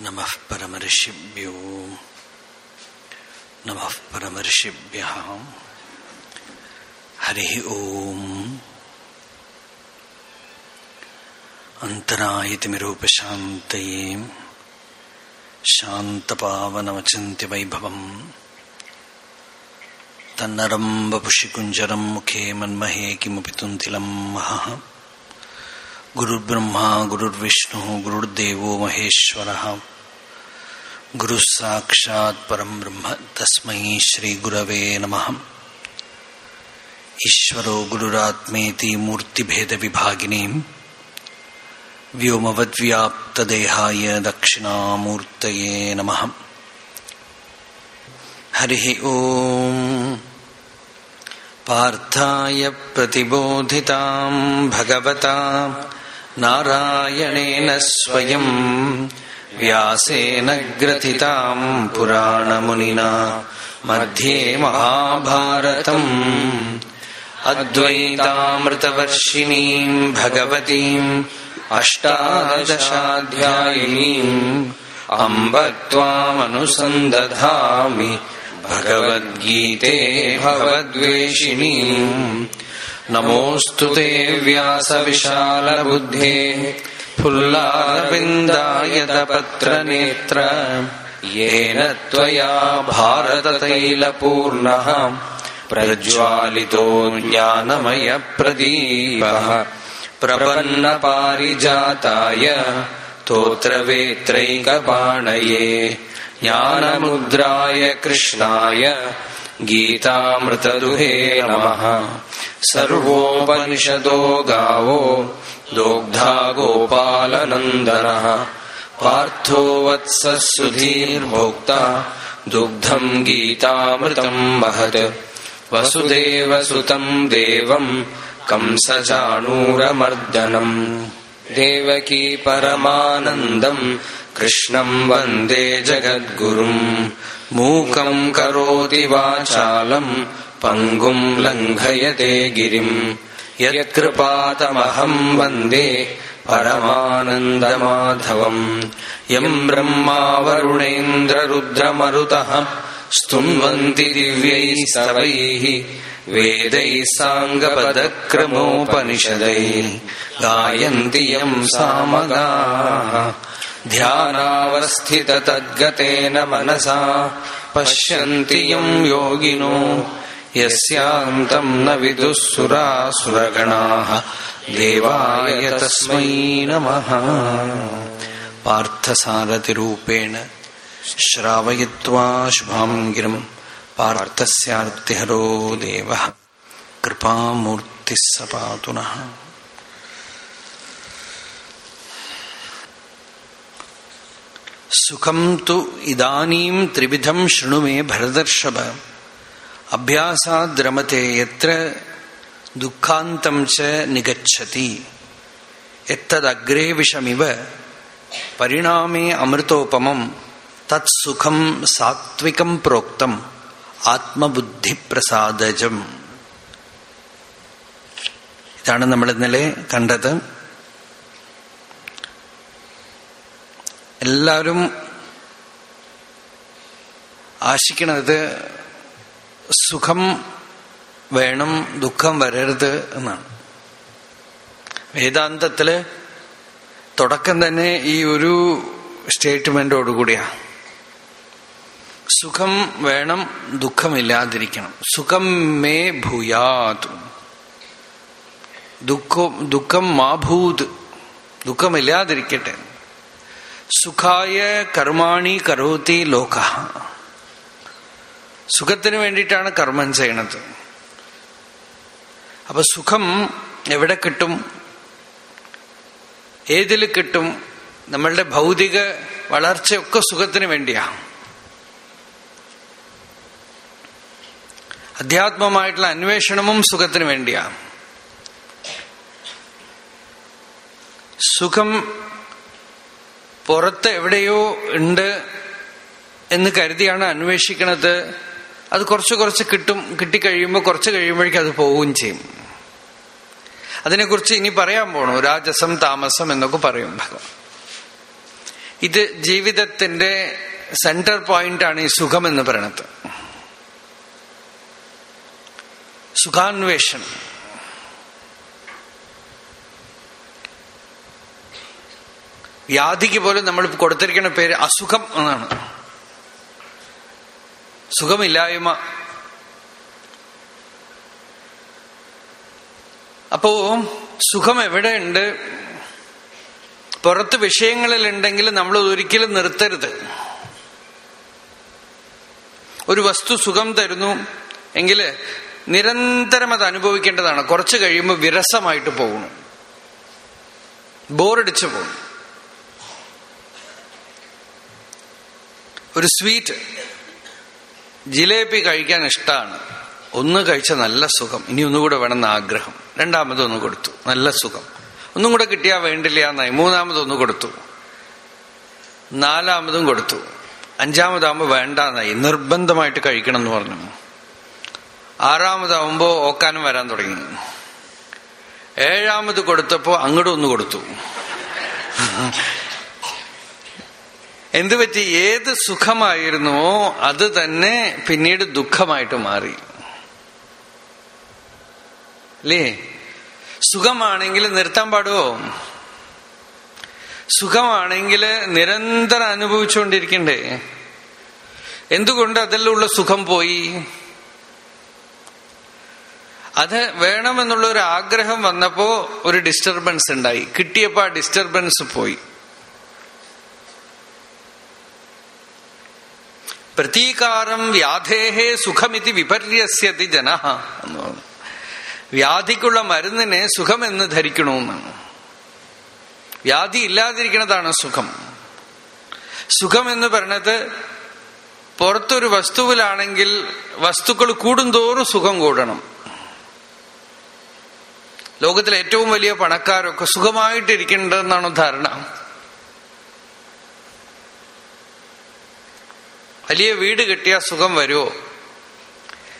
नमः परमर्षिभ्यो नमः परमर्षिभ्यः। हरिः ॐ अन्तरायतिमिरूपशान्तये शान्तपावनमचिन्त्यवैभवम्। तन्नरम् वपुषि कुञ्जरम् मुखे मन्महे किमपि तुन्तिलम् गुरुर्ब्रह्मा, गुरुर्विष्णुः महेश्वरः। गुरुः साक्षात् परम् ब्रह्म, तस्मै श्रीगुरवे नमः। ईश्वरो गुरुरात्मेति मूर्तिभेदविभागिनीम् व्योमवद्व्याप्तदेहाय दक्षिणामूर्तये नमः। हरिः ॐ पार्थाय प्रतिबोधिताम् भगवता नारायणेन स्वयम् व्यासेन ग्रथिताम् पुराणमुनिना मध्ये महाभारतम् अद्वैतामृतवर्षिणीम् भगवतीम् अष्टादशाध्यायिनीम् अम्ब त्वामनुसन्दधामि भगवद्गीते भवद्वेषिणीम् नमोऽस्तु ते व्यासविशालबुद्धे। फुल्लारविन्दायतपत्रनेत्र। येन त्वया भारततैलपूर्णः। प्रज्वालितो ज्ञानमयप्रदीपः प्रपन्नपारिजाताय तोत्रवेत्रैकपाणये ज्ञानमुद्राय कृष्णाय गीतामृतदुहे नमः सर्वोपनिषदो गावो दोग्धा गोपालनन्दनः। पार्थो वत्सः सुधीर्भोक्ता दुग्धम् गीतामृतम् महत्। वसुदेवसुतम् देवम् कंसचाणूरमर्दनम् देवकी परमानन्दम् कृष्णम् वन्दे जगद्गुरुम् मूकम् करोति वाचालम् पङ्गुम् लङ्घयते गिरिम्। यत्कृपातमहम् वन्दे परमानन्दमाधवम्। यम् ब्रह्मा वरुणेन्द्ररुद्रमरुतः स्तुन्वन्ति दिव्यैः सर्वैः वेदैः साङ्गपदक्रमोपनिषदैः। गायन्ति यम् सामगाः। ध्यानावस्थिततद्गतेन मनसा पश्यन्ति यम् योगिनो यस्यान्तम् न विदुः सुरासुरगणाः देवाय तस्मै नमः। पार्थसारथिरूपेण श्रावयित्वा शुभाम् गिरम् पार्थस्यार्तिहरो देवः। कृपामूर्तिः स पातु नः सुखम् तु इदानीम् त्रिविधम् शृणु मे അഭ്യാസാദ്രമത്തെ എത്ര ദുഃഖാന്തം ച നികച്ചതി എത്തദഗ്രേ വിഷമിവ പരിണാമേ അമൃതോപമം തത്സുഖം സാത്വികം പ്രോക്തം ആത്മബുദ്ധിപ്രസാദജം. ഇതാണ് നമ്മൾ ഇന്നലെ കണ്ടത്. എല്ലാവരും ആശിക്കണത് സുഖം വേണം ദുഃഖം വരരുത് എന്നാണ്. വേദാന്തത്തിൽ തുടക്കം തന്നെ ഈ ഒരു സ്റ്റേറ്റ്മെന്റോടുകൂടിയാണ് സുഖം വേണം ദുഃഖമില്ലാതിരിക്കണം. സുഖം മേ ഭൂയാത്. ദുഃഖം ദുഃഖം മാഭൂത് ദുഃഖമില്ലാതിരിക്കട്ടെ. സുഖായ കർമാണി കരോതി ലോക. സുഖത്തിന് വേണ്ടിയിട്ടാണ് കർമ്മം ചെയ്യണത്. അപ്പൊ സുഖം എവിടെ കിട്ടും? ഏതിൽ കിട്ടും? നമ്മളുടെ ഭൗതിക വളർച്ചയൊക്കെ സുഖത്തിന് വേണ്ടിയാണ് അധ്യാത്മമായിട്ടുള്ള അന്വേഷണവും സുഖത്തിന് വേണ്ടിയാണ് സുഖം പുറത്ത് എവിടെയോ ഉണ്ട് എന്ന് കരുതിയാണ് അന്വേഷിക്കണത് അത് കുറച്ച് കുറച്ച് കിട്ടും കിട്ടിക്കഴിയുമ്പോൾ കുറച്ച് കഴിയുമ്പോഴേക്കും അത് പോവുകയും ചെയ്യും. അതിനെക്കുറിച്ച് ഇനി പറയാൻ പോണു. രാജസം താമസം എന്നൊക്കെ പറയും ഭഗവാൻ. ഇത് ജീവിതത്തിന്റെ സെന്റർ പോയിന്റ് ആണ് ഈ സുഖം എന്ന് പറയണത്. സുഖാന്വേഷണം. വ്യാധിക്ക് പോലും നമ്മൾ കൊടുത്തിരിക്കുന്ന പേര് അസുഖം എന്നാണ്. സുഖമില്ലായ്മ. അപ്പോ സുഖം എവിടെയുണ്ട്? പുറത്ത് വിഷയങ്ങളിലുണ്ടെങ്കിൽ നമ്മൾ ഒരിക്കലും നിർത്തരുത്. ഒരു വസ്തു സുഖം തരുന്നു എങ്കിൽ നിരന്തരം അത് അനുഭവിക്കേണ്ടതാണ്. കുറച്ച് കഴിയുമ്പോൾ വിരസമായിട്ട് പോകണം ബോറടിച്ചു പോകും ഒരു സ്വീറ്റ് ജിലേബി കഴിക്കാൻ ഇഷ്ടമാണ് ഒന്ന് കഴിച്ച നല്ല സുഖം. ഇനി ഒന്നുകൂടെ വേണമെന്ന് ആഗ്രഹം. രണ്ടാമതൊന്ന് കൊടുത്തു. നല്ല സുഖം. ഒന്നും കൂടെ കിട്ടിയാൽ വേണ്ടില്ല എന്നായി. മൂന്നാമതൊന്ന് കൊടുത്തു. നാലാമതും കൊടുത്തു. അഞ്ചാമതാകുമ്പോ വേണ്ടാന്നായി. നിർബന്ധമായിട്ട് കഴിക്കണം എന്ന് പറഞ്ഞു. ആറാമതാവുമ്പോ ഓക്കാനും വരാൻ തുടങ്ങി. ഏഴാമത് കൊടുത്തപ്പോൾ അങ്ങോട്ടും ഒന്ന് കൊടുത്തു. എന്തുപറ്റി ഏത് സുഖമായിരുന്നുവോ അത് തന്നെ പിന്നീട് ദുഃഖമായിട്ട് മാറി. അല്ലേ സുഖമാണെങ്കിൽ നിർത്താൻ പാടുവോ? സുഖമാണെങ്കിൽ നിരന്തരം അനുഭവിച്ചുകൊണ്ടിരിക്കണ്ടേ? എന്തുകൊണ്ട് അതിലുള്ള സുഖം പോയി? അത് വേണമെന്നുള്ള ഒരു ആഗ്രഹം വന്നപ്പോ ഒരു ഡിസ്റ്റർബൻസ് ഉണ്ടായി. കിട്ടിയപ്പോ ആ ഡിസ്റ്റർബൻസ് പോയി. പ്രതീകാരം വ്യാധേഹേ സുഖമിതി വിപര്യസ്യതി ജന എന്ന് പറഞ്ഞു. വ്യാധിക്കുള്ള മരുന്നിനെ സുഖമെന്ന് ധരിക്കണമെന്നാണ് വ്യാധി ഇല്ലാതിരിക്കുന്നതാണ് സുഖം. സുഖം എന്ന് പറയണത് പുറത്തൊരു വസ്തുവിലാണെങ്കിൽ വസ്തുക്കൾ കൂടുന്തോറും സുഖം കൂടണം. ലോകത്തിലെ ഏറ്റവും വലിയ പണക്കാരൊക്കെ സുഖമായിട്ടിരിക്കേണ്ടതെന്നാണ് ധാരണ. വലിയ വീട് കിട്ടിയ സുഖം വരുമോ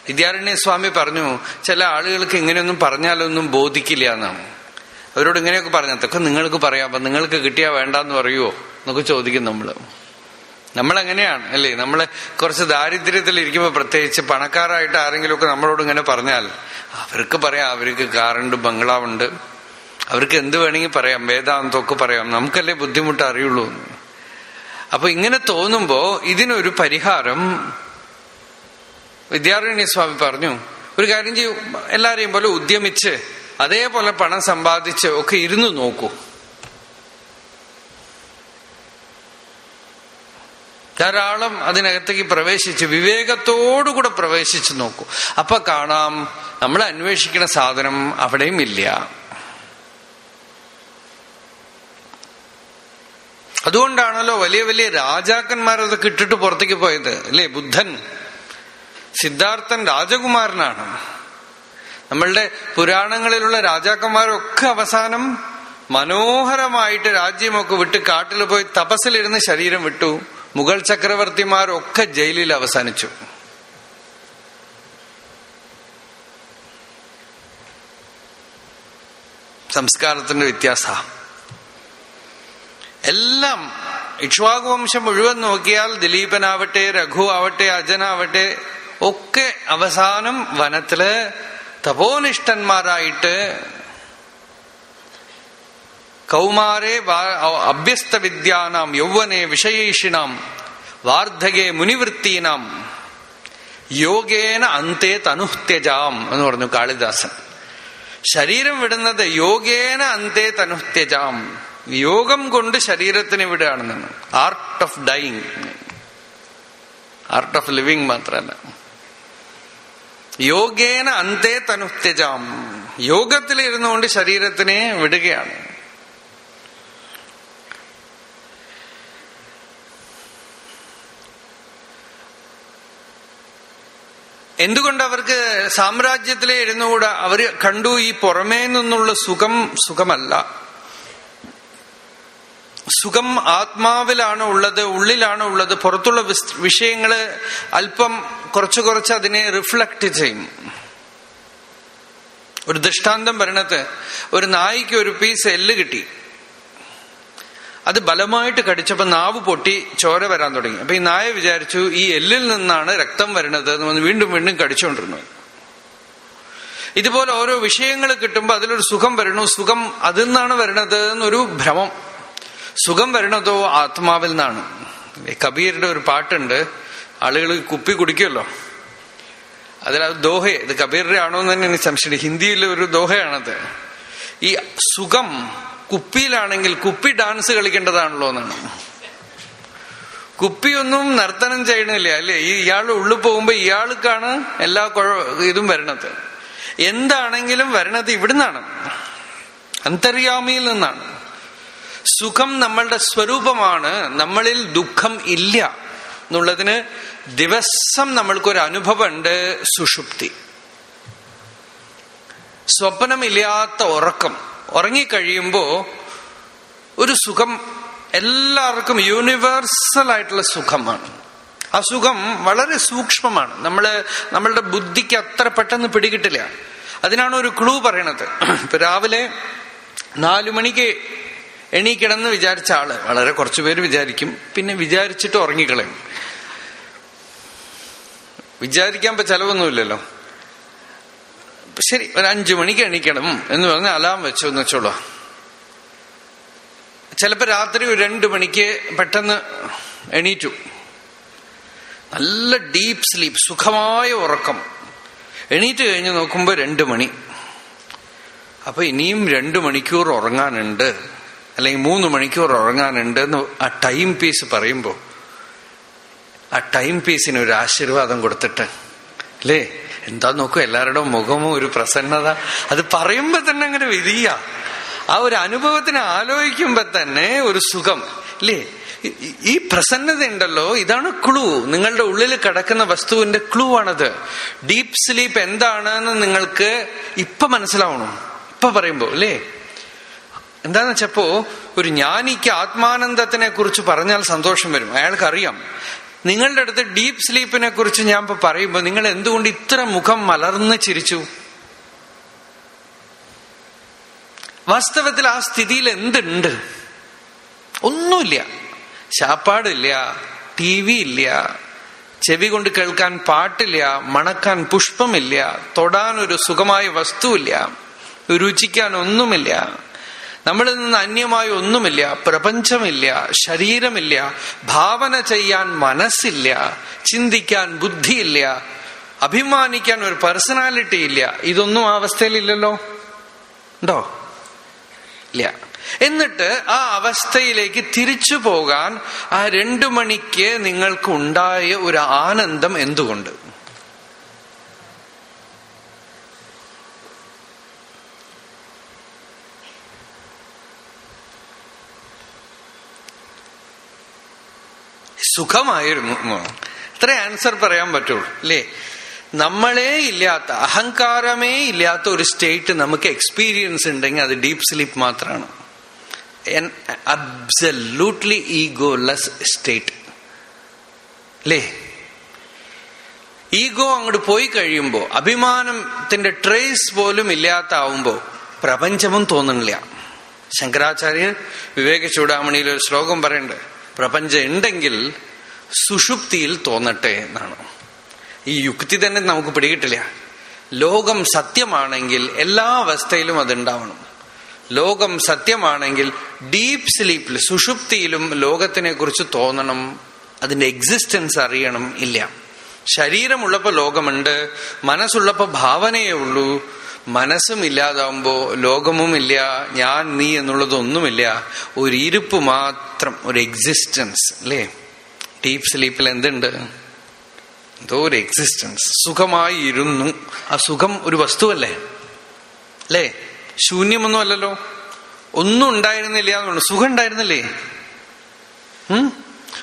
വിദ്യാരണ്യ സ്വാമി പറഞ്ഞു ചില ആളുകൾക്ക് ഇങ്ങനെയൊന്നും പറഞ്ഞാലൊന്നും ബോധിക്കില്ല എന്നാണ് അവരോട് ഇങ്ങനെയൊക്കെ പറഞ്ഞു അതൊക്കെ നിങ്ങൾക്ക് പറയാം അപ്പൊ നിങ്ങൾക്ക് കിട്ടിയാ വേണ്ടെന്ന് പറയുമോ എന്നൊക്കെ ചോദിക്കും നമ്മൾ നമ്മളെങ്ങനെയാണ് അല്ലേ? നമ്മൾ കുറച്ച് ദാരിദ്ര്യത്തിൽ ഇരിക്കുമ്പോൾ പ്രത്യേകിച്ച് പണക്കാരായിട്ട് ആരെങ്കിലുമൊക്കെ നമ്മളോട് ഇങ്ങനെ പറഞ്ഞാൽ അവർക്ക് പറയാം അവർക്ക് കാറുണ്ട് ബംഗ്ലാവുണ്ട്. അവർക്ക് എന്ത് വേണമെങ്കിൽ പറയാം വേദാന്തമൊക്കെ പറയാം. നമുക്കല്ലേ ബുദ്ധിമുട്ട് അറിയുള്ളൂ ഇങ്ങനെ തോന്നുമ്പോ ഇതിനൊരു പരിഹാരം വിദ്യാരണ്യ സ്വാമി പറഞ്ഞു. ഒരു കാര്യം ചെയ്യൂ എല്ലാരെയും പോലെ ഉദ്യമിച്ച് അതേപോലെ പണം സമ്പാദിച്ച് ഒക്കെ ഇരുന്ന് നോക്കൂ. ധാരാളം അതിനകത്തേക്ക് പ്രവേശിച്ച് വിവേകത്തോടുകൂടെ പ്രവേശിച്ച് നോക്കൂ. അപ്പൊ കാണാം നമ്മൾ അന്വേഷിക്കുന്ന സാധനം അവിടെയും ഇല്ല. അതുകൊണ്ടാണല്ലോ വലിയ വലിയ രാജാക്കന്മാരതൊക്കെ ഇട്ടിട്ട് പുറത്തേക്ക് പോയത് അല്ലേ? ബുദ്ധൻ സിദ്ധാർത്ഥൻ രാജകുമാരനാണ്. നമ്മളുടെ പുരാണങ്ങളിലുള്ള രാജാക്കന്മാരൊക്കെ അവസാനം മനോഹരമായിട്ട് രാജ്യമൊക്കെ വിട്ട് കാട്ടിൽ പോയി തപസ്സിലിരുന്ന് ശരീരം വിട്ടു. മുഗൾ ചക്രവർത്തിമാരൊക്കെ ജയിലിൽ അവസാനിച്ചു. സംസ്കാരത്തിന്റെ വ്യത്യാസ. എല്ലാം ഇക്ഷ്വാകുവംശം മുഴുവൻ നോക്കിയാൽ ദിലീപനാവട്ടെ രഘു ആവട്ടെ അജനാവട്ടെ ഒക്കെ അവസാനം വനത്തിൽ തപോനിഷ്ഠന്മാരായിട്ട് കൗമാരെ അഭ്യസ്ത വിദ്യാനാം യൗവനെ വിഷയേഷിനാം വാർദ്ധകെ മുനിവൃത്തീനാം യോഗേന അന്തേ തനുത്യജാം എന്ന് പറഞ്ഞു കാളിദാസൻ. ശരീരം വിടുന്നത് യോഗേന അന്തേ തനുഹ്ത്യജാം. യോഗം കൊണ്ട് ശരീരത്തിന് വിടുകയാണെന്നാണ് art of dying art of living മാത്രമല്ല. യോഗേന അന്തേ തനുത്യജാം യോഗത്തിൽ ഇരുന്നുകൊണ്ട് ശരീരത്തിനെ വിടുകയാണ്. എന്തുകൊണ്ട് അവർക്ക് സാമ്രാജ്യത്തിലെ ഇരുന്നുകൂടാ? അവർ കണ്ടു ഈ പുറമേ നിന്നുള്ള സുഖം സുഖമല്ല. സുഖം ആത്മാവിലാണ് ഉള്ളത് ഉള്ളിലാണ് ഉള്ളത്. പുറത്തുള്ള വിഷയങ്ങൾ അല്പം കുറച്ച് കുറച്ച് അതിനെ റിഫ്ലക്ട് ചെയ്യും. ഒരു ദൃഷ്ടാന്തം പറയണത് ഒരു നായിക്ക് ഒരു പീസ് എല്ല് കിട്ടി. അത് ബലമായിട്ട് കടിച്ചപ്പോ നാവ് പൊട്ടി ചോര വരാൻ തുടങ്ങി. അപ്പൊ ഈ നായ വിചാരിച്ചു ഈ എല്ലിൽ നിന്നാണ് രക്തം വരണത് എന്ന് വീണ്ടും വീണ്ടും കടിച്ചുകൊണ്ടിരുന്നു ഇതുപോലെ ഓരോ വിഷയങ്ങൾ കിട്ടുമ്പോൾ അതിലൊരു സുഖം വരണു. സുഖം അതിൽ നിന്നാണ് വരണത് എന്നൊരു ഭ്രമം. സുഖം വരണതോ ആത്മാവിൽ നിന്നാണ്. കബീറിന്റെ ഒരു പാട്ടുണ്ട് ആളുകൾ കുപ്പി കുടിക്കുമല്ലോ. അതിൽ അത് ദോഹ ഇത് കബീറിന്റെ ആണോ എന്ന് തന്നെ എനിക്ക് സംശയം ഹിന്ദിയിലെ ഒരു ദോഹയാണത്. ഈ സുഖം കുപ്പിയിലാണെങ്കിൽ കുപ്പി ഡാൻസ് കളിക്കേണ്ടതാണല്ലോ എന്നാണ്. കുപ്പിയൊന്നും നർത്തനം ചെയ്യണില്ല അല്ലേ? ഈ ഇയാൾ ഉള്ളിൽ പോകുമ്പോ ഇയാൾക്കാണ് എല്ലാ ഇതും വരണത്. എന്താണെങ്കിലും വരണത് ഇവിടുന്നാണ്. അന്തര്യാമിയിൽ നിന്നാണ്. സുഖം നമ്മളുടെ സ്വരൂപമാണ്. നമ്മളിൽ ദുഃഖം ഇല്ല എന്നുള്ളതിന് ദിവസം നമ്മൾക്കൊരു അനുഭവമുണ്ട് സുഷുപ്തി. സ്വപ്നമില്ലാത്ത ഉറക്കം. ഉറങ്ങിക്കഴിയുമ്പോ ഒരു സുഖം എല്ലാവർക്കും യൂണിവേഴ്സൽ ആയിട്ടുള്ള സുഖമാണ്. അസുഖം സുഖം വളരെ സൂക്ഷ്മമാണ്. നമ്മൾ നമ്മളുടെ ബുദ്ധിക്ക് അത്ര പെട്ടെന്ന് പിടികിട്ടില്ല. അതിനാണ് ഒരു ക്ലൂ പറയണത്. ഇപ്പൊ രാവിലെ നാലു മണിക്ക് എണീക്കിടന്ന് വിചാരിച്ച ആൾ. വളരെ കുറച്ചുപേര് വിചാരിക്കും. പിന്നെ വിചാരിച്ചിട്ട് ഉറങ്ങിക്കളയും. വിചാരിക്കാൻ ചെലവൊന്നുമില്ലല്ലോ. ശരി ഒരു അഞ്ചു മണിക്ക് എണീക്കണം എന്ന് പറഞ്ഞ് അലാം വെച്ചു എന്ന് വെച്ചോളൂ. ചിലപ്പോ രാത്രി ഒരു രണ്ടു മണിക്ക് പെട്ടെന്ന് എണീറ്റു. നല്ല ഡീപ്പ് സ്ലീപ്പ് സുഖമായ ഉറക്കം. എണീറ്റ് കഴിഞ്ഞ് നോക്കുമ്പോ രണ്ടു മണി. അപ്പൊ ഇനിയും രണ്ടു മണിക്കൂർ ഉറങ്ങാനുണ്ട്. അല്ലെങ്കിൽ മൂന്ന് മണിക്കൂർ ഉറങ്ങാനുണ്ട് എന്ന് ആ ടൈം പീസ് പറയുമ്പോൾ ആ ടൈം പീസിന് ഒരു ആശീർവാദം കൊടുത്തിട്ട് അല്ലേ എന്താ നോക്കൂ എല്ലാവരുടെയും മുഖവും ഒരു പ്രസന്നത. അത് പറയുമ്പോ തന്നെ അങ്ങനെ വിധിയ ആ ഒരു അനുഭവത്തിനെ ആലോചിക്കുമ്പോ തന്നെ ഒരു സുഖം അല്ലേ ഈ പ്രസന്നത ഉണ്ടല്ലോ ഇതാണ് ക്ലൂ നിങ്ങളുടെ ഉള്ളിൽ കിടക്കുന്ന വസ്തുവിന്റെ ക്ലൂ ആണത്. ഡീപ് സ്ലീപ്പ് എന്താണെന്ന് നിങ്ങൾക്ക് ഇപ്പൊ മനസ്സിലാവണം. ഇപ്പൊ പറയുമ്പോ അല്ലേ എന്താന്ന് വെച്ചപ്പോ ഒരു ജ്ഞാനിക്ക് ആത്മാനന്ദത്തിനെ കുറിച്ച് പറഞ്ഞാൽ സന്തോഷം വരും. അയാൾക്ക് അറിയാം നിങ്ങളുടെ അടുത്ത് ഡീപ്പ് സ്ലീപ്പിനെ കുറിച്ച് ഞാൻ ഇപ്പൊ പറയുമ്പോ നിങ്ങൾ എന്തുകൊണ്ട് ഇത്ര മുഖം മലർന്ന് ചിരിച്ചു? വാസ്തവത്തിൽ ആ സ്ഥിതിയിൽ എന്തുണ്ട്? ഒന്നുമില്ല. ശാപ്പാടില്ല ടി വി ഇല്ല ചെവി കൊണ്ട് കേൾക്കാൻ പാട്ടില്ല മണക്കാൻ പുഷ്പമില്ല തൊടാൻ ഒരു സുഖമായ വസ്തുവില്ല രുചിക്കാൻ ഒന്നുമില്ല. നമ്മളിൽ നിന്ന് അന്യമായി ഒന്നുമില്ല പ്രപഞ്ചമില്ല ശരീരമില്ല ഭാവന ചെയ്യാൻ മനസ്സില്ല ചിന്തിക്കാൻ ബുദ്ധിയില്ല അഭിമാനിക്കാൻ ഒരു പേഴ്സണാലിറ്റി ഇല്ല. ഇതൊന്നും ആ അവസ്ഥയിലില്ലല്ലോ ഉണ്ടോ? ഇല്ല. എന്നിട്ട് ആ അവസ്ഥയിലേക്ക് തിരിച്ചു പോകാൻ ആ രണ്ടു മണിക്ക് നിങ്ങൾക്ക് ഉണ്ടായ ഒരു ആനന്ദം എന്തുകൊണ്ട്? സുഖമായിരുന്നു. അത്രേ ആൻസർ പറയാൻ പറ്റുള്ളൂ അല്ലേ? നമ്മളേ ഇല്ലാത്ത അഹങ്കാരമേ ഇല്ലാത്ത ഒരു സ്റ്റേറ്റ് നമുക്ക് എക്സ്പീരിയൻസ് ഉണ്ടെങ്കിൽ അത് ഡീപ് സ്ലീപ്പ് മാത്രമാണ്. അബ്സല്യൂട്ട്ലി ഈഗോലെസ് സ്റ്റേറ്റ് അല്ലേ? ഈഗോ അങ്ങോട്ട് പോയി കഴിയുമ്പോൾ അഭിമാനത്തിന്റെ ട്രേസ് പോലും ഇല്ലാത്താവുമ്പോൾ പ്രപഞ്ചമും തോന്നുന്നില്ല. ശങ്കരാചാര്യൻ വിവേക ചൂടാമണിയിൽ ഒരു ശ്ലോകം പറയണ്ട് പ്രപഞ്ചം ഉണ്ടെങ്കിൽ സുഷുപ്തിയിൽ തോന്നട്ടെ എന്നാണ്. ഈ യുക്തി തന്നെ നമുക്ക് പിടികിട്ടില്ല. ലോകം സത്യമാണെങ്കിൽ എല്ലാ അവസ്ഥയിലും അതുണ്ടാവണം. ലോകം സത്യമാണെങ്കിൽ ഡീപ്പ് സ്ലീപ്പിൽ സുഷുപ്തിയിലും ലോകത്തിനെ കുറിച്ച് തോന്നണം. അതിന്റെ എക്സിസ്റ്റൻസ് അറിയണം ഇല്ല. ശരീരമുള്ളപ്പോ ലോകമുണ്ട് മനസ്സുള്ളപ്പോ ഭാവനയേ ഉള്ളൂ മനസ്സും ഇല്ലാതാവുമ്പോ ലോകമും ഇല്ല ഞാൻ നീ എന്നുള്ളതൊന്നുമില്ല. ഒരു ഇരുപ്പ് മാത്രം ഒരു എക്സിസ്റ്റൻസ് അല്ലേ? ഡീപ് സ്ലീപ്പിൽ എന്തുണ്ട്? എന്തോ ഒരു എക്സിസ്റ്റൻസ് സുഖമായി ഇരുന്നു ആ സുഖം ഒരു വസ്തുവല്ലേ? അല്ലേ? ശൂന്യമൊന്നും അല്ലല്ലോ. ഒന്നും ഉണ്ടായിരുന്നില്ല എന്നുള്ളു. സുഖം ഉണ്ടായിരുന്നില്ലേ?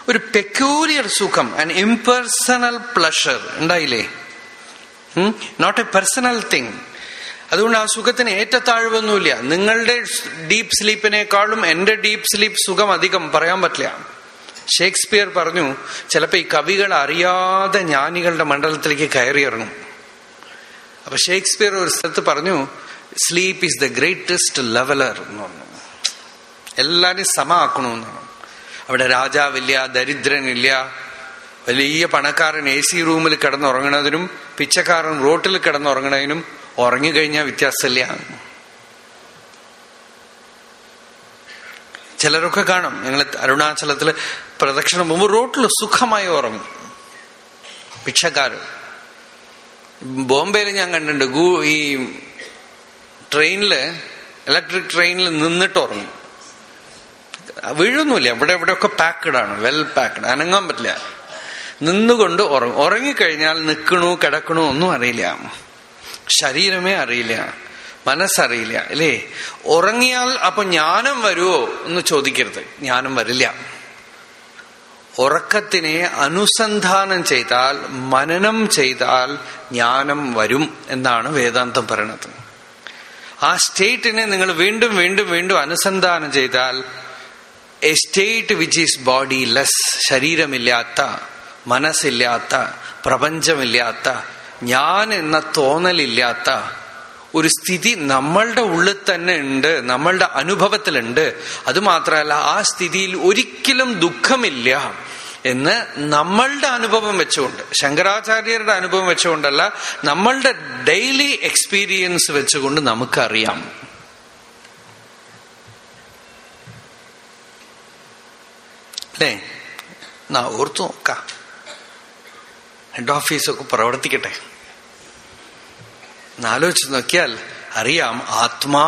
ഒരു പെക്യൂരിയർ സുഖം ആൻഡ് ഇംപേഴ്സണൽ പ്ലഷർ ഉണ്ടായില്ലേ? നോട്ട് എ പേഴ്സണൽ തിങ് അതുകൊണ്ട് ആ സുഖത്തിന് ഏറ്റത്താഴ്വൊന്നുമില്ല. നിങ്ങളുടെ ഡീപ്പ് സ്ലീപ്പിനേക്കാളും എന്റെ ഡീപ്പ് സ്ലീപ്പ് സുഖം അധികം പറയാൻ പറ്റില്ല. ഷേക്സ്പിയർ പറഞ്ഞു ചിലപ്പോ ഈ കവികൾ അറിയാതെ ജ്ഞാനികളുടെ മണ്ഡലത്തിലേക്ക് കയറിയിറങ്ങും അപ്പൊ ഷേക്സ്പിയർ ഒരു സ്ഥലത്ത് പറഞ്ഞു sleep is the greatest leveller എന്ന് പറഞ്ഞു. എല്ലാരും പറഞ്ഞു. അവിടെ രാജാവില്ല ദരിദ്രനില്ല വലിയ പണക്കാരൻ എ സി റൂമിൽ കിടന്നുറങ്ങണതിനും പിച്ചക്കാരൻ റോട്ടിൽ കിടന്നുറങ്ങണതിനും ഉറങ്ങിക്കഴിഞ്ഞാൽ വ്യത്യാസമില്ല. ചിലരൊക്കെ കാണും ഞങ്ങൾ അരുണാചലത്തിൽ പ്രദക്ഷിണം മുമ്പ് റോട്ടിൽ സുഖമായി ഉറങ്ങും. ഭിക്ഷക്കാര്. ബോംബെയിൽ ഞാൻ കണ്ടിട്ടുണ്ട് ഗൂ ഈ ട്രെയിനിൽ ഇലക്ട്രിക് ട്രെയിനിൽ നിന്നിട്ട് ഉറങ്ങും. വീഴൊന്നുമില്ല ഇവിടെ ഇവിടെയൊക്കെ പാക്ക്ഡാണ് വെൽ പാക്ക്ഡ് അനങ്ങാൻ പറ്റില്ല. നിന്നുകൊണ്ട് ഉറങ്ങും. ഉറങ്ങിക്കഴിഞ്ഞാൽ നിൽക്കണു കിടക്കണു ഒന്നും അറിയില്ല. ശരീരമേ അറിയില്ല. മനസ്സറിയില്ല. അല്ലേ? ഉറങ്ങിയാൽ അപ്പൊ ജ്ഞാനം വരുമോ എന്ന് ചോദിക്കരുത്. ജ്ഞാനം വരില്ല. ഉറക്കത്തിനെ അനുസന്ധാനം ചെയ്താൽ മനനം ചെയ്താൽ ജ്ഞാനം വരും എന്നാണ് വേദാന്തം പറയണത്. ആ സ്റ്റേറ്റിനെ നിങ്ങൾ വീണ്ടും വീണ്ടും വീണ്ടും അനുസന്ധാനം ചെയ്താൽ a state which is bodyless ശരീരമില്ലാത്ത മനസ്സില്ലാത്ത പ്രപഞ്ചമില്ലാത്ത ഞാൻ എന്ന തോന്നലില്ലാത്ത ഒരു സ്ഥിതി നമ്മളുടെ ഉള്ളിൽ തന്നെ ഉണ്ട് നമ്മളുടെ അനുഭവത്തിലുണ്ട്. അതുമാത്രമല്ല ആ സ്ഥിതിയിൽ ഒരിക്കലും ദുഃഖമില്ല എന്ന് നമ്മളുടെ അനുഭവം വെച്ചുകൊണ്ട് ശങ്കരാചാര്യരുടെ അനുഭവം വെച്ചുകൊണ്ടല്ല നമ്മളുടെ ഡെയിലി എക്സ്പീരിയൻസ് വെച്ചുകൊണ്ട് നമുക്കറിയാം. അല്ലേ? ഓർത്തു നോക്കാം. ഹെഡ് ഓഫീസൊക്കെ പ്രവർത്തിക്കട്ടെ. ആലോചിച്ച് നോക്കിയാൽ അറിയാം ആത്മാ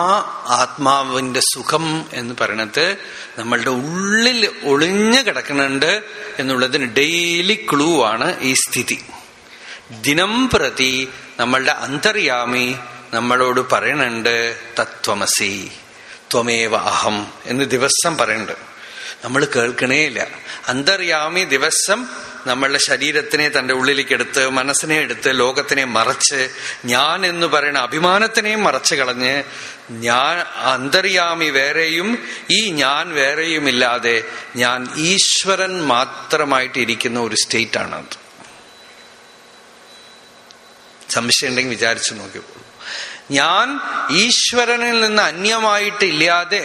ആത്മാവിന്റെ സുഖം എന്ന് പറയണത് നമ്മളുടെ ഉള്ളിൽ ഒളിഞ്ഞു കിടക്കുന്നുണ്ട് എന്നുള്ളതിന് ഡെയിലി ക്ലൂ ആണ് ഈ സ്ഥിതി. ദിനം പ്രതി നമ്മളുടെ അന്തർയാമി നമ്മളോട് പറയണുണ്ട് തത്വമസി ത്വമേവ അഹം എന്ന് ദിവസം പറയുന്നുണ്ട് നമ്മൾ കേൾക്കണേയില്ല. അന്തർയാമി ദിവസം നമ്മളുടെ ശരീരത്തിനെ തന്റെ ഉള്ളിലേക്ക് എടുത്ത് മനസ്സിനെ എടുത്ത് ലോകത്തിനെ മറച്ച് ഞാൻ എന്ന് പറയുന്ന അഭിമാനത്തിനെയും മറച്ചു കളഞ്ഞ് ഞാൻ അന്തര്യാമി വേറെയും ഈ ഞാൻ വേറെയും ഇല്ലാതെ ഞാൻ ഈശ്വരൻ മാത്രമായിട്ട് ഇരിക്കുന്ന ഒരു സ്റ്റേറ്റ് ആണ് സംശയം ഉണ്ടെങ്കിൽ വിചാരിച്ചു നോക്കിയപ്പോൾ ഞാൻ ഈശ്വരനിൽ നിന്ന് അന്യമായിട്ട് ഇല്ലാതെ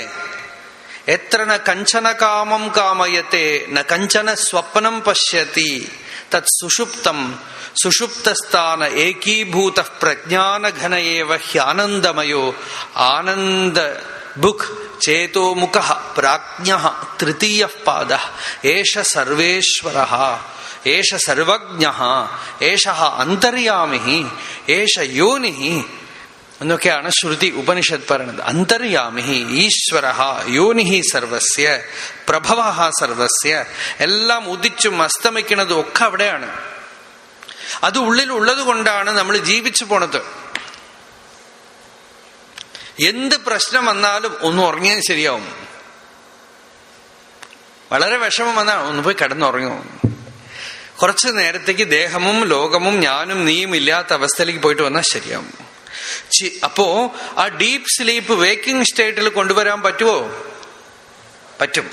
എത്ര ന കഞ്ചന കാമം കാമയത്തെ ന കഞ്ചന സ്വപ്നം പശ്യത്തി തത് സുഷുപ്തം സുഷുപ്തസ്ഥാന ഏകീഭൂത പ്രജ്ഞാനഘനയേവ ഹ്യാനന്ദമയോ ആനന്ദ ബുഖ് ചേതോ മുഖ പ്രാജ്ഞ തൃതീയ പാദ ഏഷ സർവേശ്വര ഏഷ സർവജ്ഞ ഏഷ അന്തര്യാമി ഏഷ യോനി എന്നൊക്കെയാണ് ശ്രുതി ഉപനിഷത്ത് പറയുന്നത് അന്തര്യാമിഹി ഈശ്വര യോനിഹി സർവസ്യ പ്രഭവ സർവസ്യ എല്ലാം ഉദിച്ചും അസ്തമിക്കുന്നതും ഒക്കെ അവിടെയാണ്. അത് ഉള്ളിൽ ഉള്ളത് കൊണ്ടാണ് നമ്മൾ ജീവിച്ചു പോണത്. എന്ത് പ്രശ്നം വന്നാലും ഒന്ന് ഉറങ്ങിയാൽ ശരിയാവും. വളരെ വിഷമം വന്നാൽ ഒന്ന് പോയി കിടന്നുറങ്ങും. കുറച്ചു നേരത്തേക്ക് ദേഹമും ലോകമും ഞാനും നീയും ഇല്ലാത്ത അവസ്ഥയിലേക്ക് പോയിട്ട് വന്നാൽ ശരിയാവും. അപ്പോ ആ ഡീപ്പ് സ്ലീപ്പ് വേക്കിംഗ് സ്റ്റേറ്റിൽ കൊണ്ടുവരാൻ പറ്റുമോ പറ്റും.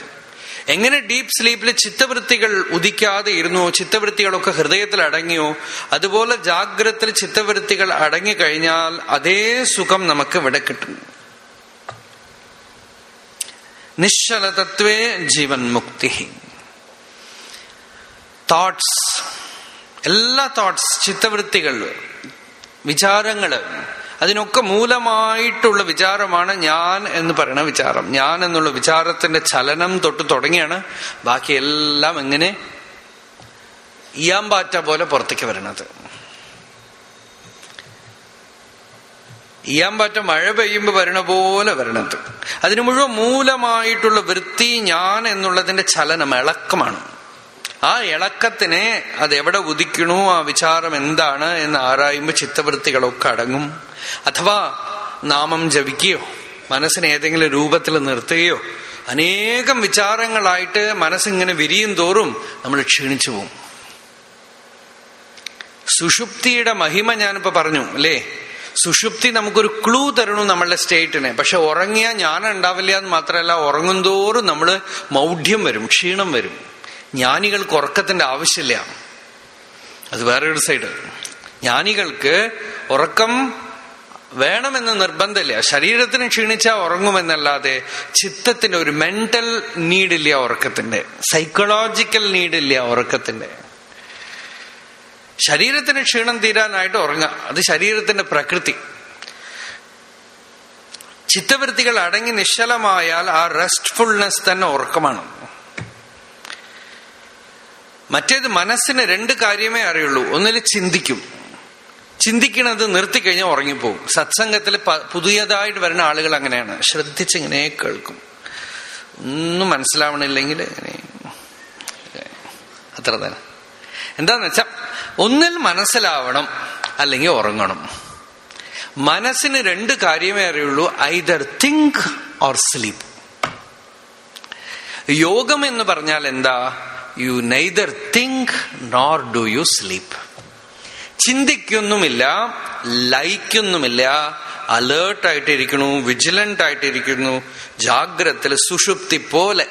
എങ്ങനെ ഡീപ്പ് സ്ലീപ്പിൽ ചിത്തവൃത്തികൾ ഉദിക്കാതെ ഇരുന്നോ ചിത്തവൃത്തികളൊക്കെ ഹൃദയത്തിൽ അടങ്ങിയോ അതുപോലെ ജാഗ്രത ചിത്തവൃത്തികൾ അടങ്ങിക്കഴിഞ്ഞാൽ അതേ സുഖം നമുക്ക് ഇവിടെ കിട്ടും. നിശ്ചലതത്വേ ജീവൻ മുക്തി. തോട്ട്സ് എല്ലാ തോട്ട്സ് ചിത്തവൃത്തികൾ വിചാരങ്ങൾ അതിനൊക്കെ മൂലമായിട്ടുള്ള വിചാരമാണ് ഞാൻ എന്ന് പറയുന്ന വിചാരം. ഞാൻ എന്നുള്ള വിചാരത്തിന്റെ ചലനം തൊട്ട് തുടങ്ങിയാണ് ബാക്കി എല്ലാം എങ്ങനെ ഇയാമ്പാറ്റ പോലെ പുറത്തേക്ക് വരണത്. ഇയാമ്പാറ്റ മഴ പെയ്യുമ്പോൾ വരണ പോലെ വരണത്. അതിന് മുഴുവൻ മൂലമായിട്ടുള്ള വൃത്തി ഞാൻ എന്നുള്ളതിന്റെ ചലനം ഇളക്കമാണ്. ആ ഇളക്കത്തിനെ അത് എവിടെ ഉദിക്കണു? ആ വിചാരം എന്താണ് എന്ന് ആരായുമ്പോൾ ചിത്തവൃത്തികളൊക്കെ അടങ്ങും. അഥവാ നാമം ജപിക്കുകയോ മനസ്സിനെ ഏതെങ്കിലും രൂപത്തിൽ നിർത്തുകയോ അനേകം വിചാരങ്ങളായിട്ട് മനസ്സിങ്ങനെ വിരിയും തോറും നമ്മൾ ക്ഷീണിച്ചു പോകും. സുഷുപ്തിയുടെ മഹിമ ഞാനിപ്പോ പറഞ്ഞു അല്ലേ? സുഷുപ്തി നമുക്കൊരു ക്ലൂ തരണു നമ്മളുടെ സ്റ്റേറ്റിനെ. പക്ഷെ ഉറങ്ങിയാൽ ഞാനുണ്ടാവില്ല എന്ന് മാത്രമല്ല ഉറങ്ങും തോറും നമ്മൾ മൗഢ്യം വരും ക്ഷീണം വരും. ജ്ഞാനികൾക്ക് ഉറക്കത്തിന്റെ ആവശ്യമില്ല. അത് വേറെ ഒരു സൈഡ് ജ്ഞാനികൾക്ക് ഉറക്കം വേണമെന്ന് നിർബന്ധമില്ല. ശരീരത്തിന് ക്ഷീണിച്ചാൽ ഉറങ്ങുമെന്നല്ലാതെ ചിത്തത്തിന്റെ ഒരു മെന്റൽ നീഡില്ല ഉറക്കത്തിന്റെ. സൈക്കോളജിക്കൽ നീഡില്ല ഉറക്കത്തിന്റെ. ശരീരത്തിന് ക്ഷീണം തീരാനായിട്ട് ഉറങ്ങുക. അത് ശരീരത്തിന്റെ പ്രകൃതി. ചിത്തവൃത്തികൾ അടങ്ങി നിശ്ചലമായാൽ ആ റെസ്റ്റ്ഫുൾനെസ് തന്നെ ഉറക്കമാണ്. മറ്റേത് മനസ്സിന് രണ്ട് കാര്യമേ അറിയുള്ളൂ. ഒന്നിൽ ചിന്തിക്കും. ചിന്തിക്കണത് നിർത്തിക്കഴിഞ്ഞാൽ ഉറങ്ങിപ്പോകും സത്സംഗത്തിൽ പുതിയതായിട്ട് വരുന്ന ആളുകൾ അങ്ങനെയാണ്. ശ്രദ്ധിച്ച് ഇങ്ങനെ കേൾക്കും. ഒന്നും മനസ്സിലാവണില്ലെങ്കിൽ അത്ര തന്നെ. എന്താന്ന് വെച്ചാൽ ഒന്നിൽ മനസ്സിലാവണം അല്ലെങ്കിൽ ഉറങ്ങണം. മനസ്സിന് രണ്ട് കാര്യമേ അറിയുള്ളൂ. ഐദർ തിങ്ക് ഓർ സ്ലീപ്പ് യോഗം എന്ന് പറഞ്ഞാൽ എന്താ? You neither think nor do you sleep ചിന്തിക്കൊന്നുമില്ല ലയിക്കൊന്നുമില്ല അലേർട്ടായിട്ടിരിക്കുന്നു വിജിലന്റ് ആയിട്ടിരിക്കുന്നു ജാഗ്രത്തിൽ സുഷുപ്തി പോലെ.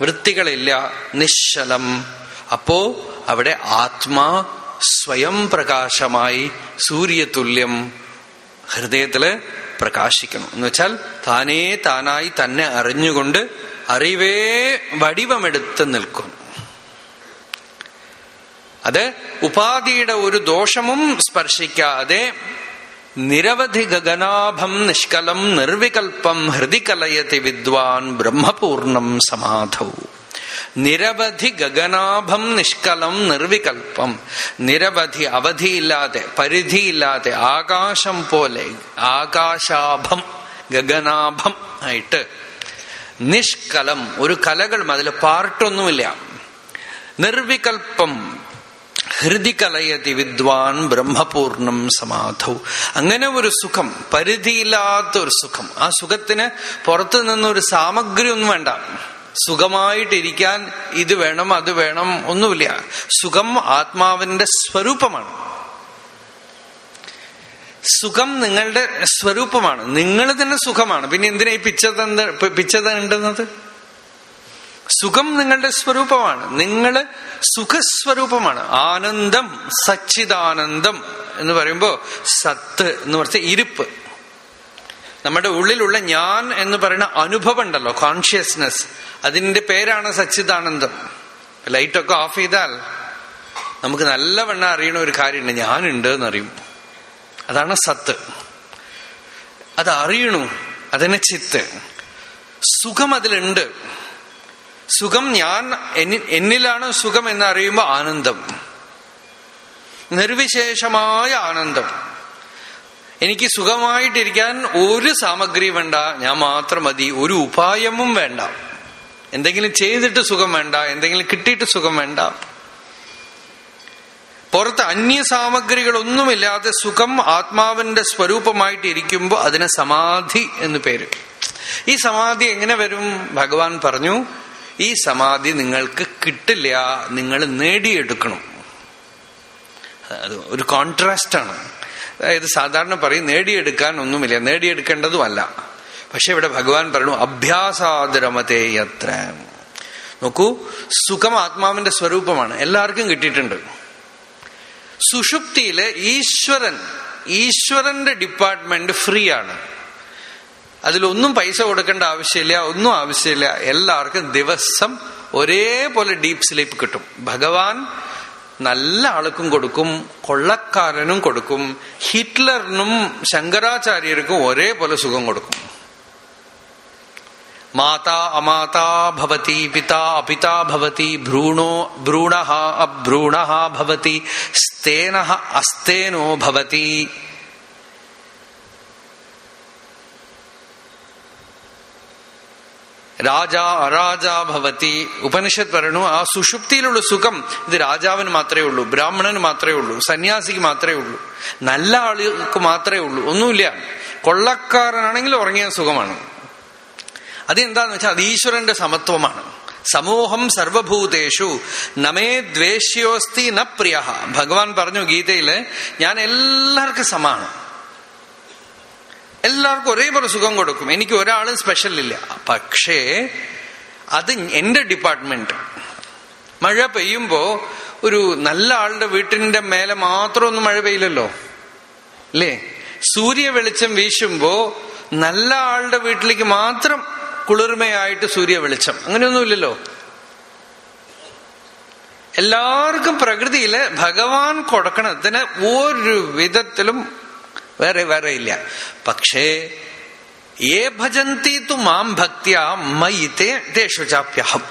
വൃത്തികളില്ല നിശ്ചലം. അപ്പോ അവിടെ ആത്മാ സ്വയം പ്രകാശമായി സൂര്യതുല്യം ഹൃദയത്തിൽ പ്രകാശിക്കണം എന്ന് വെച്ചാൽ താനേ താനായി തന്നെ അറിഞ്ഞുകൊണ്ട് അറിവേ വടിവമെടുത്ത് നിൽക്കും അത് ഉപാധിയുടെ ഒരു ദോഷമും സ്പർശിക്കാതെ നിരവധി ഗഗനാഭം നിഷ്കലം നിർവികൽപ്പം ഹൃദി കലയതി വിദ്വാൻ ബ്രഹ്മപൂർണം സമാധവും നിരവധി ഗഗനാഭം നിഷ്കലം നിർവികൽപ്പം നിരവധി അവധിയില്ലാതെ പരിധിയില്ലാതെ ആകാശം പോലെ ആകാശാഭം ഗഗനാഭം ആയിട്ട് നിഷ്കലം ഒരു കലകളും അതിൽ പാർട്ടൊന്നുമില്ല. നിർവികൽപ്പം ഹൃദി കലയതി വിദ്വാൻ ബ്രഹ്മപൂർണം സമാധൗ. അങ്ങനെ ഒരു സുഖം പരിധിയില്ലാത്ത ഒരു സുഖം. ആ സുഖത്തിന് പുറത്തു നിന്നൊരു സാമഗ്രി ഒന്നും വേണ്ട. സുഖമായിട്ടിരിക്കാൻ ഇത് വേണം അത് വേണം ഒന്നുമില്ല. സുഖം ആത്മാവിന്റെ സ്വരൂപമാണ്. സുഖം നിങ്ങളുടെ സ്വരൂപമാണ്. നിങ്ങൾ തന്നെ സുഖമാണ്. പിന്നെ എന്തിനാ ഈ പിച്ചത പിച്ചത ഉണ്ടെന്നത് സുഖം നിങ്ങളുടെ സ്വരൂപമാണ്. നിങ്ങൾ സുഖസ്വരൂപമാണ്. ആനന്ദം സച്ചിദാനന്ദം എന്ന് പറയുമ്പോ സത്ത് എന്ന് പറഞ്ഞ ഇരിപ്പ്. നമ്മുടെ ഉള്ളിലുള്ള ഞാൻ എന്ന് പറയുന്ന അനുഭവം ഉണ്ടല്ലോ കോൺഷ്യസ്നെസ് അതിന്റെ പേരാണ് സച്ചിദാനന്ദം. ലൈറ്റൊക്കെ ഓഫ് ചെയ്താൽ നമുക്ക് നല്ലവണ്ണം അറിയണ ഒരു കാര്യമുണ്ട്. ഞാനുണ്ട് എന്നറിയും. അതാണ് സത്ത്. അത് അറിയണു അതിനെ ചിത്ത്. സുഖം അതിലുണ്ട്. സുഖം ഞാൻ എന്നിലാണ് സുഖം എന്ന് അറിയുമ്പോൾ ആനന്ദം. നിർവിശേഷമായ ആനന്ദം. എനിക്ക് സുഖമായിട്ടിരിക്കാൻ ഒരു സാമഗ്രി വേണ്ട ഞാൻ മാത്രം മതി ഒരു ഉപായമും വേണ്ട. എന്തെങ്കിലും ചെയ്തിട്ട് സുഖം വേണ്ട എന്തെങ്കിലും കിട്ടിയിട്ട് സുഖം വേണ്ട. പുറത്ത് അന്യ സാമഗ്രികളൊന്നുമില്ലാതെ സുഖം ആത്മാവിന്റെ സ്വരൂപമായിട്ട് ഇരിക്കുമ്പോൾ അതിന് സമാധി എന്ന് പേര്. ഈ സമാധി എങ്ങനെ വരും? ഭഗവാൻ പറഞ്ഞു ഈ സമാധി നിങ്ങൾക്ക് കിട്ടില്ല നിങ്ങൾ നേടിയെടുക്കണം. അത് ഒരു കോൺട്രാസ്റ്റ് ആണ്. അതായത് സാധാരണ പറയും നേടിയെടുക്കാൻ ഒന്നുമില്ല നേടിയെടുക്കേണ്ടതുമല്ല. പക്ഷെ ഇവിടെ ഭഗവാൻ പറഞ്ഞു അഭ്യാസാദരമതേ യത്ര. നോക്കൂ സുഖം ആത്മാവിന്റെ സ്വരൂപമാണ് എല്ലാവർക്കും കിട്ടിയിട്ടുണ്ട്. സുഷുപ്തിയിലെ ഈശ്വരൻ ഈശ്വരന്റെ ഡിപ്പാർട്ട്മെന്റ് ഫ്രീ ആണ്. അതിലൊന്നും പൈസ കൊടുക്കേണ്ട ആവശ്യമില്ല ഒന്നും ആവശ്യമില്ല. എല്ലാവർക്കും ദിവസം ഒരേപോലെ ഡീപ് സ്ലീപ്പ് കിട്ടും. ഭഗവാൻ നല്ല ആൾക്കും കൊടുക്കും കൊള്ളക്കാരനും കൊടുക്കും ഹിറ്റ്ലറിനും ശങ്കരാചാര്യർക്കും ഒരേപോലെ സുഖം കൊടുക്കും. മാതാ അമാതാ ഭവതി പിതാ അപിതാ ഭവതി ഭ്രൂണോ ഭ്രൂണ അഭ്രൂണ ഭവതി സ്തേന അസ്തേനോ ഭവതി. രാജ അരാജാ ഭവതി. ഉപനിഷത്ത് പറയണു ആ സുഷുപ്തിയിലുള്ള സുഖം ഇത് രാജാവിന് മാത്രമേ ഉള്ളൂ ബ്രാഹ്മണന് മാത്രമേ ഉള്ളൂ സന്യാസിക്ക് മാത്രമേ ഉള്ളൂ. നല്ല ആളുകൾക്ക് മാത്രമേ ഉള്ളൂ ഒന്നുമില്ല. കൊള്ളക്കാരനാണെങ്കിൽ ഉറങ്ങിയ സുഖമാണ്. അതെന്താന്ന് വെച്ചാൽ അത് ഈശ്വരന്റെ സമത്വമാണ്. സമൂഹം സർവഭൂതേഷു നമേ ദ്വേഷ്യോസ്തി ന പ്രിയ ഭഗവാൻ പറഞ്ഞു ഗീതയിൽ ഞാൻ എല്ലാവർക്കും സമാണ് എല്ലാവർക്കും ഒരേപോലെ സുഖം കൊടുക്കും. എനിക്ക് ഒരാളും സ്പെഷ്യൽ ഇല്ല. പക്ഷേ അത് എന്റെ ഡിപ്പാർട്ട്മെന്റ് മഴ പെയ്യുമ്പോ ഒരു നല്ല ആളുടെ വീട്ടിന്റെ മേലെ മാത്രമൊന്നും മഴ പെയ്യില്ലല്ലോ. അല്ലേ? സൂര്യ വെളിച്ചം വീശുമ്പോ നല്ല ആളുടെ വീട്ടിലേക്ക് മാത്രം കുളിർമയായിട്ട് സൂര്യ വെളിച്ചം. അങ്ങനെയൊന്നുമില്ലല്ലോ എല്ലാവർക്കും പ്രകൃതിയിൽ ഭഗവാൻ കൊടുക്കണത്തിന് ഒരു വിധത്തിലും വേറെ വേറെ ഇല്ല. പക്ഷേ ഏ ഭജന്തി തു മാം ഭക്തിയ മൈ തേഷു ചാപ്യഹം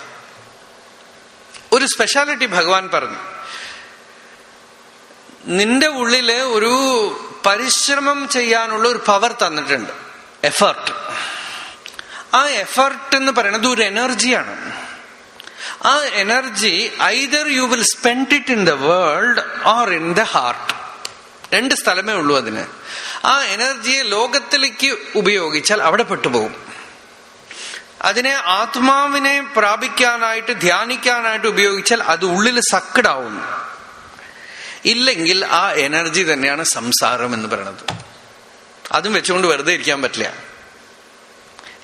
ഒരു സ്പെഷ്യാലിറ്റി ഭഗവാൻ പറഞ്ഞു. നിന്റെ ഉള്ളിൽ ഒരു പരിശ്രമം ചെയ്യാനുള്ള ഒരു പവർ തന്നിട്ടുണ്ട്. എഫർട്ട് ആ എഫർട്ട് എന്ന് പറയുന്നത് ഒരു എനർജിയാണ് ആ energy either you will spend it in the world or in the heart രണ്ട് സ്ഥലമേ ഉള്ളൂ അതിന്. ആ എനർജിയെ ലോകത്തിലേക്ക് ഉപയോഗിച്ചാൽ അവിടെ പെട്ടുപോകും. അതിനെ ആത്മാവിനെ പ്രാപിക്കാനായിട്ട് ധ്യാനിക്കാനായിട്ട് ഉപയോഗിച്ചാൽ അത് ഉള്ളിൽ സക്കടാവും ഇല്ലെങ്കിൽ ആ എനർജി തന്നെയാണ് സംസാരം എന്ന് പറയുന്നത്. അതും വെച്ചുകൊണ്ട് വെറുതെ ഇരിക്കാൻ പറ്റില്ല.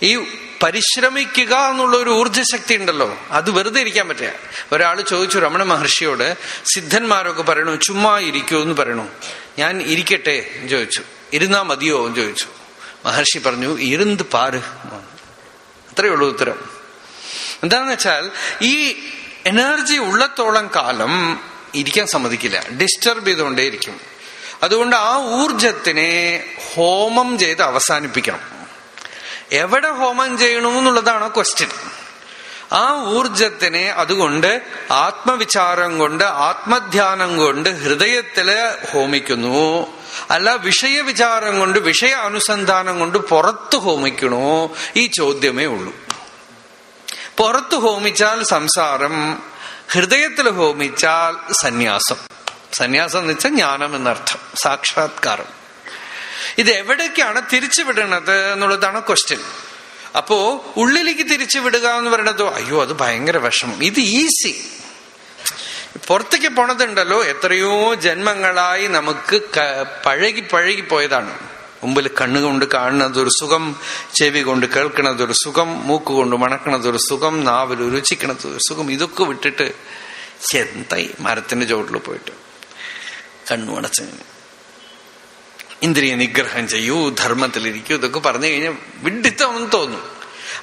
ഈ പരിശ്രമിക്കുക എന്നുള്ള ഒരു ഊർജശക്തി ഉണ്ടല്ലോ. അത് വെറുതെ ഇരിക്കാൻ പറ്റില്ല. ഒരാൾ ചോദിച്ചു രമണ മഹർഷിയോട് സിദ്ധന്മാരൊക്കെ പറയണു ചുമ്മാ ഇരിക്കൂ എന്ന് പറയണു. ഞാൻ ഇരിക്കട്ടെ എന്ന് ചോദിച്ചു. ഇരുന്നാ മതിയോ? എന്ന് ചോദിച്ചു. മഹർഷി പറഞ്ഞു ഇരുന്ന് പാര് അത്രയേ ഉള്ളൂ ഉത്തരം. എന്താന്ന് വെച്ചാൽ ഈ എനർജി ഉള്ളത്തോളം കാലം ഇരിക്കാൻ സമ്മതിക്കില്ല. ഡിസ്റ്റർബ് ചെയ്തുകൊണ്ടേയിരിക്കും. അതുകൊണ്ട് ആ ഊർജത്തിനെ ഹോമം ചെയ്ത് അവസാനിപ്പിക്കണം. എവിടെ ഹോമം ചെയ്യണു എന്നുള്ളതാണ് ക്വസ്റ്റ്യൻ ആ ഊർജത്തിനെ അതുകൊണ്ട് ആത്മവിചാരം കൊണ്ട് ആത്മധ്യാനം കൊണ്ട് ഹൃദയത്തിൽ ഹോമിക്കുന്നു. അല്ല വിഷയ വിചാരം കൊണ്ട് വിഷയ അനുസന്ധാനം കൊണ്ട് പുറത്ത് ഹോമിക്കണോ? ഈ ചോദ്യമേ ഉള്ളൂ. പുറത്ത് ഹോമിച്ചാൽ സംസാരം ഹൃദയത്തിൽ ഹോമിച്ചാൽ സന്യാസം. സന്യാസം എന്ന് വെച്ചാൽ ജ്ഞാനം എന്നർത്ഥം സാക്ഷാത്കാരം. ഇത് എവിടേക്കാണ് തിരിച്ചു വിടുന്നത് എന്നുള്ളതാണ് ക്വസ്റ്റ്യൻ അപ്പോ ഉള്ളിലേക്ക് തിരിച്ചു വിടുക എന്ന് പറയണതോ അയ്യോ അത് ഭയങ്കര വിഷമം. ഇത് ഈസി പുറത്തേക്ക് പോണതുണ്ടല്ലോ എത്രയോ ജന്മങ്ങളായി നമുക്ക് പഴകി പഴകി പോയതാണ്. മുമ്പിൽ കണ്ണുകൊണ്ട് കാണുന്നത് ഒരു സുഖം ചെവി കൊണ്ട് കേൾക്കുന്നത് ഒരു സുഖം മൂക്ക് കൊണ്ട് മണക്കണത് ഒരു സുഖം നാവിൽ രുചിക്കണത് ഒരു സുഖം ഇതൊക്കെ വിട്ടിട്ട് ചെന്തായി മരത്തിന്റെ ചോട്ടിൽ പോയിട്ട് കണ്ണുമടച്ച് ഇന്ദ്രിയ നിഗ്രഹം ചെയ്യൂ ധർമ്മത്തിലിരിക്കൂ ഇതൊക്കെ പറഞ്ഞു കഴിഞ്ഞാൽ വിഡിത്തമെന്ന് തോന്നും.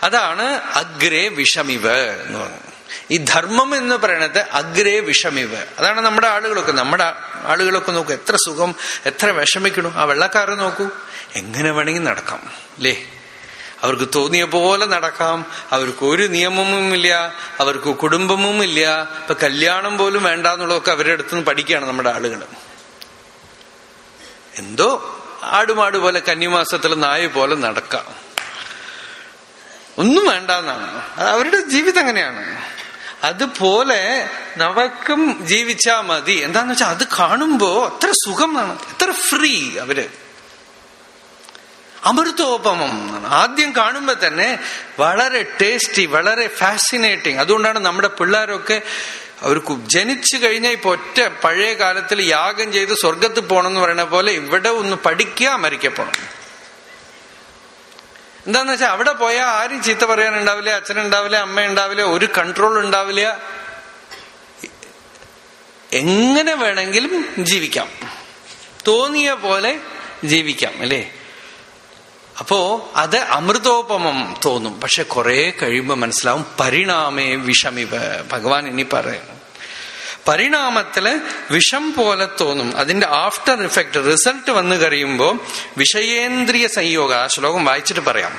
അതാണ് അഗ്രേ വിഷമിവ് എന്ന് പറയുന്നത്. ഈ ധർമ്മം എന്ന് പറയണത് അഗ്രേ വിഷമിവ്. അതാണ് നമ്മുടെ ആളുകളൊക്കെ. നമ്മുടെ ആളുകളൊക്കെ നോക്കൂ എത്ര സുഖം എത്ര വിഷമിക്കണു. ആ വെള്ളക്കാരെ നോക്കൂ എങ്ങനെ വേണമെങ്കിൽ നടക്കാം അല്ലേ? അവർക്ക് തോന്നിയ പോലെ നടക്കാം. അവർക്ക് ഒരു നിയമവും ഇല്ല. അവർക്ക് കുടുംബവും ഇല്ല. ഇപ്പൊ കല്യാണം പോലും വേണ്ട എന്നുള്ളതൊക്കെ അവരുടെ അടുത്തുനിന്ന് പഠിക്കുകയാണ് നമ്മുടെ ആളുകൾ എന്തോ ആടുമാട് പോലെ കന്നിമാസത്തിൽ നായ പോലെ നടക്കാം. ഒന്നും വേണ്ട എന്നാണ് അത് അവരുടെ ജീവിതം എങ്ങനെയാണ് അതുപോലെ നമുക്കും ജീവിച്ചാ മതി. എന്താന്ന് വെച്ചാൽ അത് കാണുമ്പോ അത്ര സുഖമാണ്. എത്ര ഫ്രീ അവർ. അമൃതോപമം ആദ്യം കാണുമ്പോ തന്നെ വളരെ ടേസ്റ്റി വളരെ ഫാസിനേറ്റിംഗ് അതുകൊണ്ടാണ് നമ്മുടെ പിള്ളേരൊക്കെ അവർക്ക് ജനിച്ചു കഴിഞ്ഞാൽ ഇപ്പൊ ഒറ്റ പഴയ കാലത്തിൽ യാഗം ചെയ്ത് സ്വർഗത്തിൽ പോകണം എന്ന് പറയുന്ന പോലെ ഇവിടെ ഒന്ന് പഠിക്കുക മരിക്കപ്പോണം എന്താന്ന് വെച്ചാൽ അവിടെ പോയാൽ ആരും ചീത്ത പറയാനുണ്ടാവില്ല അച്ഛനുണ്ടാവില്ല അമ്മ ഉണ്ടാവില്ല ഒരു കൺട്രോൾ ഉണ്ടാവില്ല. എങ്ങനെ വേണമെങ്കിലും ജീവിക്കാം. തോന്നിയ പോലെ ജീവിക്കാം അല്ലേ? അപ്പോ അത് അമൃതോപമം തോന്നും. പക്ഷെ കുറെ കഴിയുമ്പോൾ മനസ്സിലാവും പരിണാമേ വിഷമിവ ഭഗവാൻ ഇനി പറയുന്നു. പരിണാമത്തിൽ വിഷം പോലെ തോന്നും. അതിന്റെ ആഫ്റ്റർ ഇഫക്റ്റ് റിസൾട്ട് വന്നു കഴിയുമ്പോൾ വിഷയേന്ദ്രിയ സംയോഗ ആ ശ്ലോകം വായിച്ചിട്ട് പറയാം.